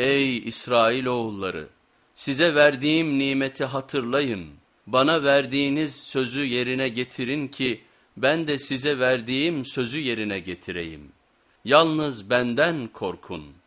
Ey İsrailoğulları! Size verdiğim nimeti hatırlayın. Bana verdiğiniz sözü yerine getirin ki ben de size verdiğim sözü yerine getireyim. Yalnız benden korkun.''